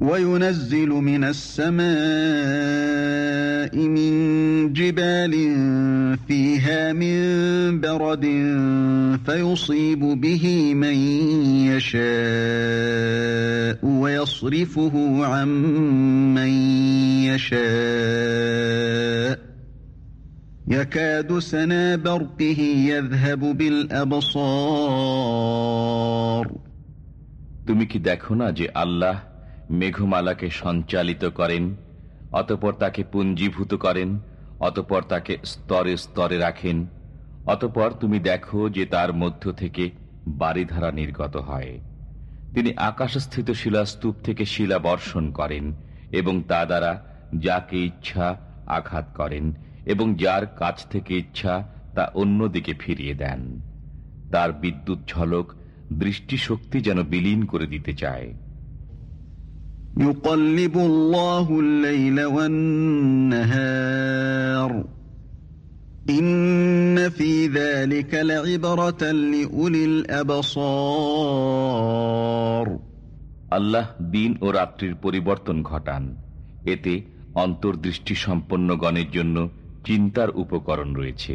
وينزل من السماء من جبال فيها من برد فيصيب به من يشاء ويصرفه عن من يشاء يكاد سنا برقه يذهب بالأبصار তুমি কি দেখো না যে আল্লাহ মেঘমালাকে সঞ্চালিত করেন, অতপর তাকে পুঞ্জীভূত করেন, অতপর তাকে স্তরে স্তরে রাখেন, অতপর তুমি দেখো যে তার মধ্য থেকে বাড়িধারা নির্গত হয়। তিনি আকাশস্থিত শিলাস্তূপ থেকে শিলা বর্ষণ করেন এবং তা দ্বারা যাকে ইচ্ছা আঘাত করেন এবং যার কাছ থেকে ইচ্ছা তা অন্যদিকে ফিরিয়ে দেন। তার বিদ্যুৎ ঝলক দৃষ্টিশক্তি যেন বিলীন করে দিতে চায়। يقلب الله الليل والنهار إن في ذلك لعبرة لأولي الأبصار আল্লাহ দিন ও রাত্রির পরিবর্তন ঘটান এতে অন্তর্দৃষ্টি সম্পন্ন গণের জন্য চিন্তার উপকরণ রয়েছে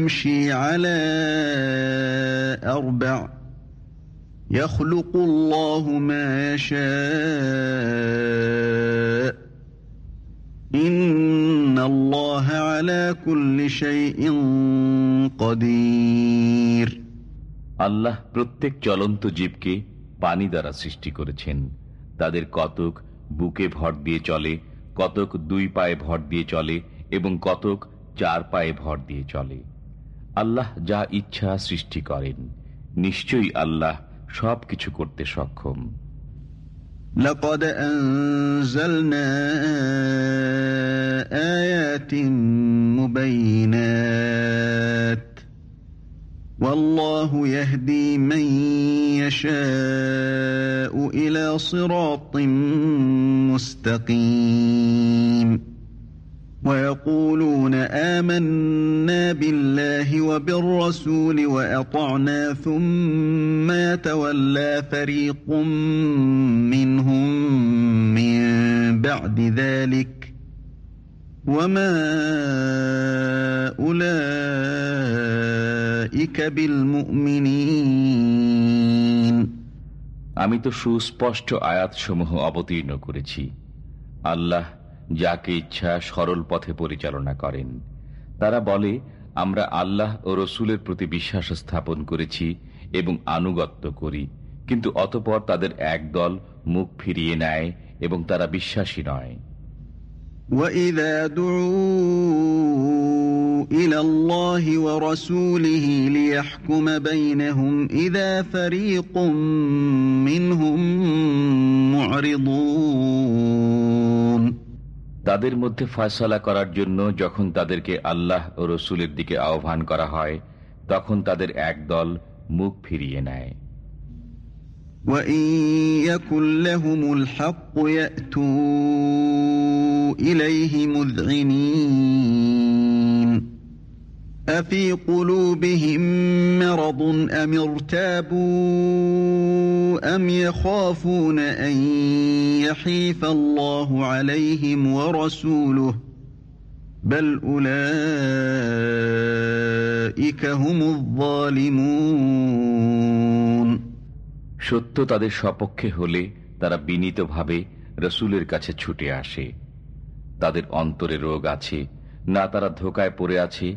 يمشي على أربع يخلق الله ما يشاء إن الله على كل شيء قدير আল্লাহ প্রত্যেক চলন্ত জীবকে পানি দ্বারা সৃষ্টি করেছেন তাদের কতক বুকে ভর দিয়ে চলে কতক দুই পায়ে ভর দিয়ে চলে এবং কতক চার পায়ে ভর দিয়ে চলে আল্লাহ যা ইচ্ছা সৃষ্টি করেন নিশ্চয়ই আল্লাহ সব কিছু করতে সক্ষম لقد أنزلنا آيات مبينات والله يهدي من يشاء إلى صراط مستقيم ويقولون آمنا بالله وبالرسول وأطعنا ثم يتولى فريق منهم من بعد ذلك وما أولئك بالمؤمنين আমি তো সুস্পষ্ট আয়াতসমূহ অবতীর্ণ করেছি আল্লাহ যাকে ইচ্ছা সরল পথে পরিচালনা করেন তারা বলে আমরা আল্লাহ ও রসুলের প্রতি বিশ্বাস স্থাপন করেছি এবং আনুগত্য করি কিন্তু অতপর তাদের এক দল মুখ ফিরিয়ে নেয় এবং তারা বিশ্বাসী নয় وَإِذَا دُعُوا إِلَى اللَّهِ وَرَسُولِهِ لِيَحْكُمَ بَيْنَهُمْ إِذَا فَرِيقٌ مِّنْهُمْ مُعْرِضُونَ তাদের মধ্যে ফয়সলা করার জন্য যখন তাদেরকে আল্লাহ ও রসুলের দিকে আহ্বান করা হয়, তখন তাদের এক দল মুখ ফিরিয়ে নেয়। ইলাইহি أَفِي قُلُوبِهِم مَّرَضٌ أَمِ ارْتَابُوا أَمْ يَخَافُونَ أَن يَحِيفَ اللَّهُ عَلَيْهِمْ وَرَسُولُهُ بَلْ أُولَٰئِكَ هُمُ الظَّالِمُونَ সত্য তাদের সপক্ষে হলে তারা বিনীতভাবে রসুলের কাছে ছুটে আসে তাদের অন্তরে রোগ আছে না তারা ধোকায় পড়ে আছে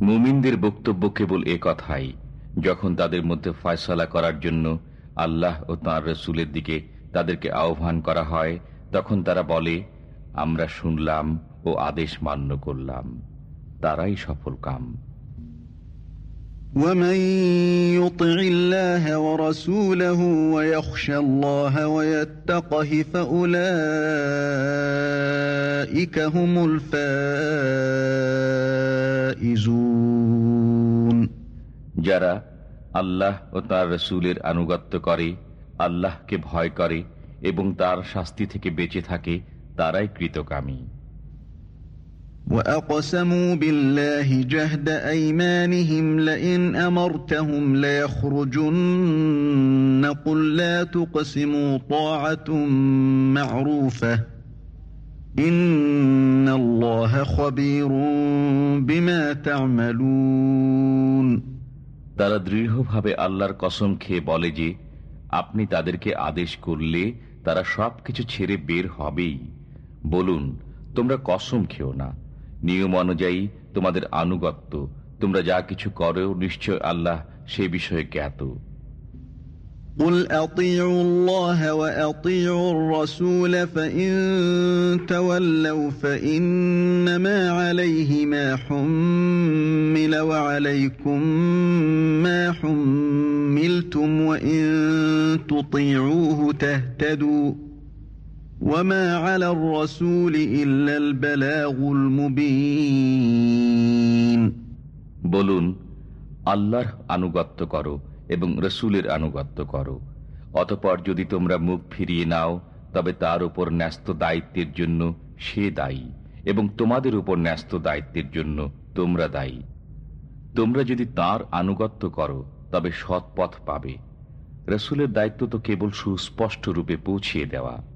মুমিনদের বক্তব্য কেবল এ কথাই, যখন তাদের মধ্যে ফয়সলা করার জন্য আল্লাহ ও তাঁর রসুলের দিকে তাদেরকে আহ্বান করা হয়, তখন তারা বলে, আমরা শুনলাম ও আদেশ মান্য করলাম। তারাই সফল কাম। ومن يطع الله ورسوله ويخشى الله ويتقه فأولئك هم الفائزون যারা আল্লাহ ও তার রসুলের আনুগত্য করে আল্লাহকে ভয় করে এবং তার শাস্তি থেকে বেঁচে থাকে তারাই কৃতকামী وأقسموا بالله جهد أيمانهم لئن أمرتهم ليخرجن قل لا تقسموا طاعة معروفة إن الله خبير بما تعملون তারা দৃঢ়ভাবে আল্লাহর কসম খেয়ে বলে যে আপনি তাদেরকে আদেশ করলে তারা সবকিছু ছেড়ে বের হবেই বলুন তোমরা কসম খেও না নিয়ম অনুযায়ী তোমাদের আনুগত্য তোমরা যা কিছু করো নিশ্চয় আল্লাহ সে বিষয়ে জ্ঞাত قل أطيعوا الله وأطيعوا الرسول فإن تولوا فإنما عليه ما حمل وعليكم ما حملتم وإن تطيعوه تهتدوا বলুন, আল্লাহর আনুগত্য করো এবং রসুলের আনুগত্য করো। অতপর যদি তোমরা মুখ ফিরিয়ে নাও, তবে তার উপর ন্যস্ত দায়িত্বের জন্য সে দায়ী এবং তোমাদের উপর ন্যস্ত দায়িত্বের জন্য তোমরা দায়ী। তোমরা যদি তার আনুগত্য করো, তবে সৎ পথ পাবে। রসুলের দায়িত্ব তো কেবল সুস্পষ্ট রূপে পৌঁছিয়ে দেওয়া।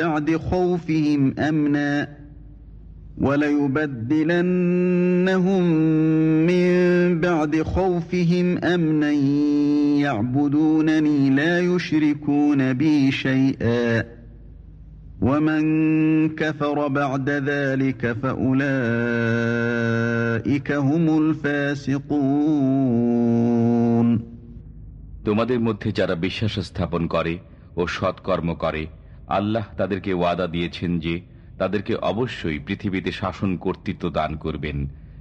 بعد خوفهم أمنا وليبدلنهم من بعد خوفهم أمنا يعبدونني لا يشركون بي شيئا ومن كفر بعد ذلك فأولئك هم الفاسقون তোমাদের মধ্যে যারা বিশ্বাস স্থাপন করে ও সৎকর্ম করে আল্লাহ তাদেরকে ওয়াদা দিয়েছেন যে তাদেরকে অবশ্যই পৃথিবীতে শাসন কর্তৃত্ব দান করবেন।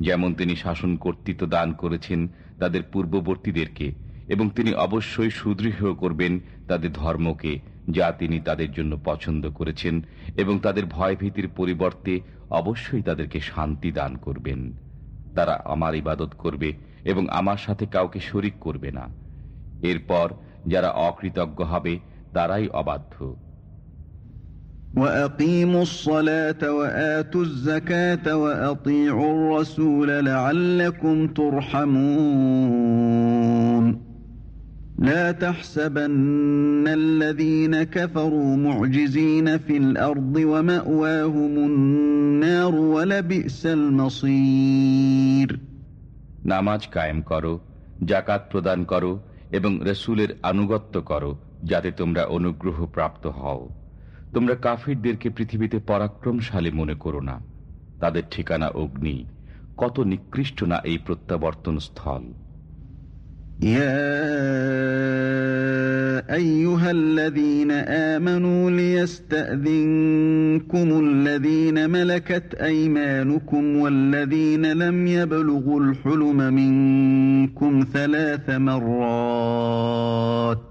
যেমন তিনি শাসন কর্তৃত্ব দান করেছেন তাদের পূর্ববর্তীদেরকে, এবং তিনি অবশ্যই সুদৃঢ় করবেন তাদের ধর্মকে, যা তিনি তাদের জন্য পছন্দ করেছেন, এবং তাদের ভয়ভীতির পরিবর্তে অবশ্যই তাদেরকে শান্তি দান করবেন। তারা আমার ইবাদত করবে এবং আমার সাথে কাউকে শরিক করবে না। এরপর যারা অকৃতজ্ঞ হবে, তারাই অবাধ্য। وأقيموا الصلاة وآتوا الزكاة وأطيعوا الرسول لعلكم ترحمون لا تحسبن الذين كفروا معجزين في الأرض ومأواهم النار ولبئس المصير নামাজ কায়েম করো জাকাত প্রদান করো এবং রসুলের আনুগত্য করো যাতে তোমরা অনুগ্রহ প্রাপ্ত হও তোমরা কাফিরদেরকে পৃথিবীতে পরাক্রমশালী মনে করো না তাদের ঠিকানা অগ্নি কত নিকৃষ্ট না এই প্রত্যাবর্তন স্থল يا أيها الذين آمنوا ليستأذنكم الذين ملكت أيمانكم والذين لم يبلغوا الحلم منكم ثلاث مرات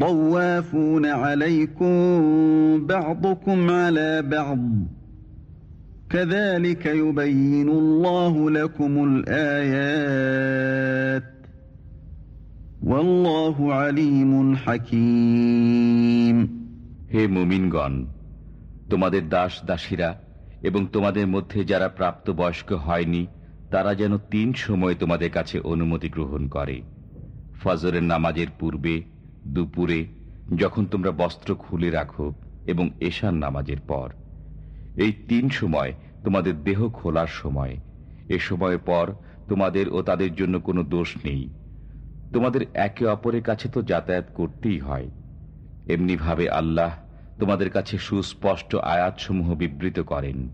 طوافون عليكم بعضكم على بعض كذلك يبين الله لكم الآيات والله عليم حكيم হে মুমিনগণ তোমাদের দাস দাসীরা এবং তোমাদের মধ্যে যারা প্রাপ্তবয়স্ক হয়নি তারা যেন তিন সময় তোমাদের কাছে অনুমতি গ্রহণ করে ফজরের নামাজের পূর্বে দুপুরে, যখন তোমরা বস্ত্র খুলে রাখো এবং এশার নামাজের পর। এই তিন সময় তোমাদের দেহ খোলার সময়। এ সময়ের পর তোমাদের ও তাদের জন্য কোনো দোষ নেই। তোমাদের একে অপরের কাছে তো যাতায়াত করতেই হয়। এমনিভাবে আল্লাহ তোমাদের কাছে সুস্পষ্ট আয়াতসমূহ বিবৃত করেন।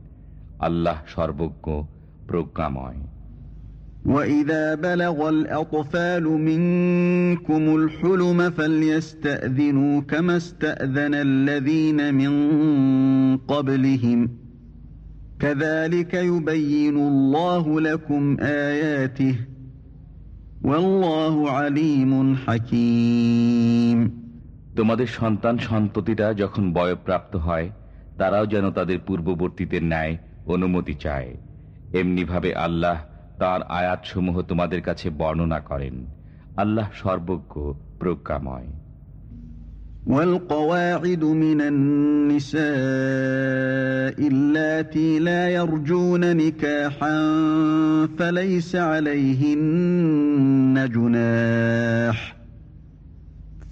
আল্লাহ সর্বজ্ঞ, প্রজ্ঞাময়। وَإِذَا بَلَغَ الْأَطْفَالُ مِنكُمُ الْحُلُمَ فَلْيَسْتَأْذِنُوا كَمَا اسْتَأْذَنَ الَّذِينَ مِن قَبْلِهِمْ كَذَلِكَ يُبَيِّنُ اللَّهُ لَكُمْ آيَاتِهِ وَاللَّهُ عَلِيمٌ حَكِيمٌ তোমাদের সন্তান সন্ততিরা যখন বয়প্রাপ্ত হয় তারাও যেন তাদের পূর্ববর্তীদের ন্যায় অনুমতি চায় এমনিভাবে আল্লাহ তার আয়াতসমূহ তোমাদের কাছে বর্ণনা করেন আল্লাহ সর্বজ্ঞ প্রজ্ঞাময় والقواعد من النساء اللاتي لا يرجون نكاحا فليس عليهن جناح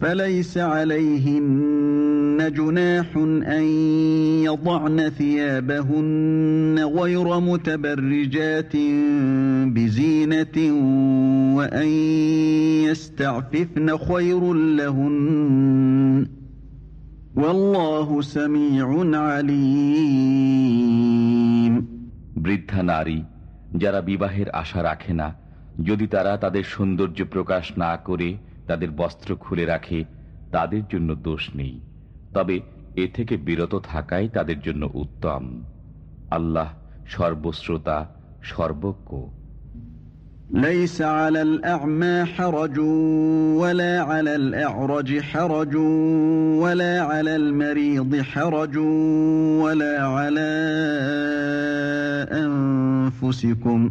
فليس عليهن جناح أن يضعن ثيابهن غير متبرجات بزينة وأن يستعففن خير لهن والله سميع عليم বৃদ্ধা নারী যারা বিবাহের আশা রাখে না যদি তারা তাদের সৌন্দর্য প্রকাশ না করে তাদের বস্ত্র খুলে রাখে তাদের জন্য দোষ নেই তবে এ থেকে বিরত থাকাই তাদের জন্য উত্তম আল্লাহ সর্বশ্রোতা সর্বজ্ঞ ليس على الأعمى حرج ولا على الأعرج حرج ولا على المريض حرج ولا على أنفسكم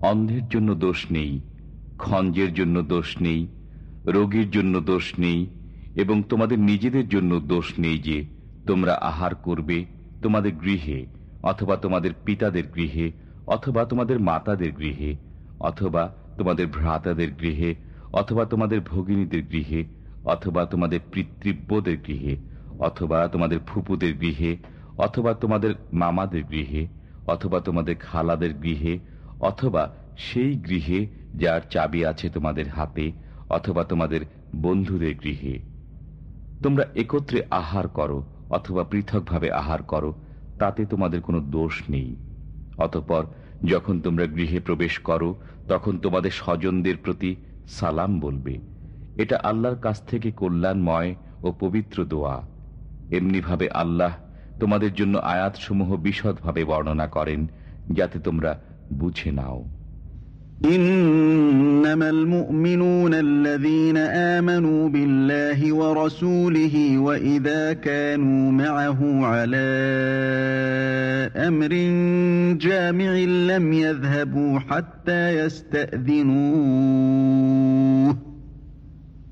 অন্ধের জন্য দোষ নেই, খঞ্জের জন্য দোষ নেই, রোগীর জন্য দোষ নেই, এবং তোমাদের নিজেদের জন্য দোষ নেই যে তোমরা আহার করবে তোমাদের গৃহে, অথবা তোমাদের পিতাদের গৃহে, অথবা তোমাদের মাতাদের গৃহে, অথবা তোমাদের ভ্রাতাদের গৃহে, অথবা তোমাদের ভগিনীদের গৃহে অথবা তোমাদের পিতৃব্যদের গৃহে, অথবা তোমাদের ফুপুদের গৃহে, অথবা তোমাদের মামাদের গৃহে, অথবা তোমাদের খালাদের গৃহে, অথবা সেই গৃহে যার চাবি আছে তোমাদের হাতে, অথবা তোমাদের বন্ধুদের গৃহে। তোমরা একত্রে আহার করো, অথবা পৃথকভাবে আহার করো, তাতে তোমাদের কোনো দোষ নেই। অতপর যখন তোমরা গৃহে প্রবেশ করো, তখন তোমাদের স্বজনদের প্রতি সালাম বলবে। এটা আল্লাহর কাছ থেকে কল্যাণময় ও পবিত্র দোয়া এমনিভাবে আল্লাহ তোমাদের জন্য আয়াতসমূহ বিশদভাবে বর্ণনা করেন যাতে তোমরা বুঝে নাও إنما المؤمنون الذين آمنوا بالله ورسوله وإذا كانوا معه على أمر جامع لم يذهبوا حتى يستأذنوه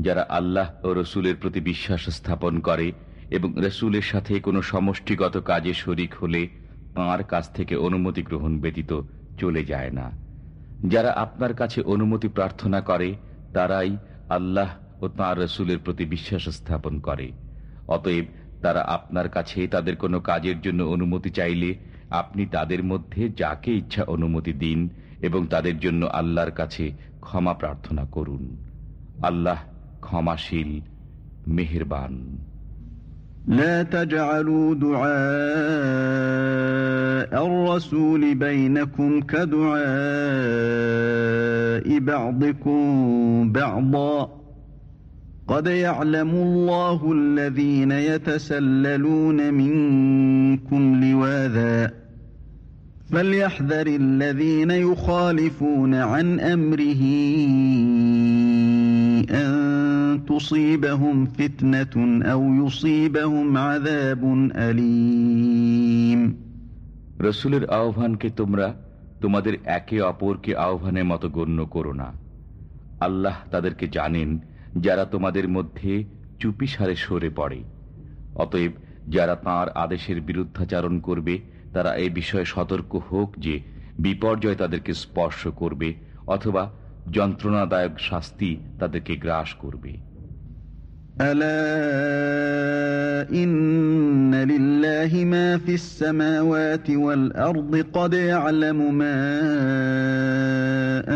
যারা আল্লাহ ও রসুলের প্রতি বিশ্বাস স্থাপন করে এবং রসুলের সাথে কোনো সমষ্টিগত কাজে শরিক হলে তাঁর কাছ থেকে অনুমতি গ্রহণ ব্যতীত চলে যায় না। যারা আপনার কাছে অনুমতি প্রার্থনা করে, তারাই আল্লাহ ও তাঁর রসুলের প্রতি বিশ্বাস স্থাপন করে। অতএব তারা আপনার কাছে তাদের কোনো কাজের জন্য অনুমতি চাইলে আপনি তাদের মধ্যে যাকে ইচ্ছা অনুমতি দিন এবং তাদের জন্য আল্লাহর কাছে ক্ষমা প্রার্থনা করুন। আল্লাহ ক্ষমাশীল মেহেরবান لا تجعلوا دعاء الرسول بينكم كدعاء بعضكم بعضا قد يعلم الله الذين يتسللون منكم لواذا فليحذر الذين يخالفون عن أمره أن تصيبهم فتنة أو يصيبهم عذاب أليم রসুলের আহ্বানকে তোমরা তোমাদের একে অপরকে আহ্বানের মতো গণ্য করো না আল্লাহ তাদেরকে জানেন যারা তোমাদের মধ্যে চুপিসারে সরে পড়ে অতএব যারা তাঁর আদেশের বিরুদ্ধাচারণ করবে তারা এই বিষয়ে সতর্ক হোক যে বিপর্যয় তাদেরকে স্পর্শ করবে অথবা যন্ত্রণাদায়ক শাস্তি তাদেরকে গ্রাস করবে ألا إن لله ما في السماوات والأرض قد يعلم ما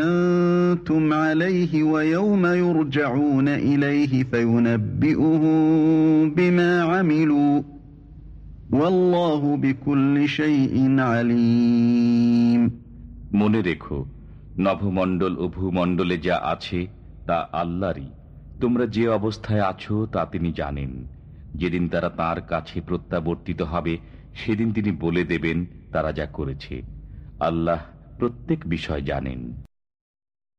أنتم عليه ويوم يرجعون إليه فينبئهم بما عملوا والله بكل شيء عليم মনে রেখো নভমণ্ডল ও ভূমণ্ডলে যা আছে তা আল্লাহরই। তোমরা যে অবস্থায় আছো তা তিনি জানেন। যেদিন তারা তার কাছে প্রত্যাবর্তিত হবে, সেদিন তিনি বলে দেবেন তারা যা করেছে। আল্লাহ প্রত্যেক বিষয় জানেন।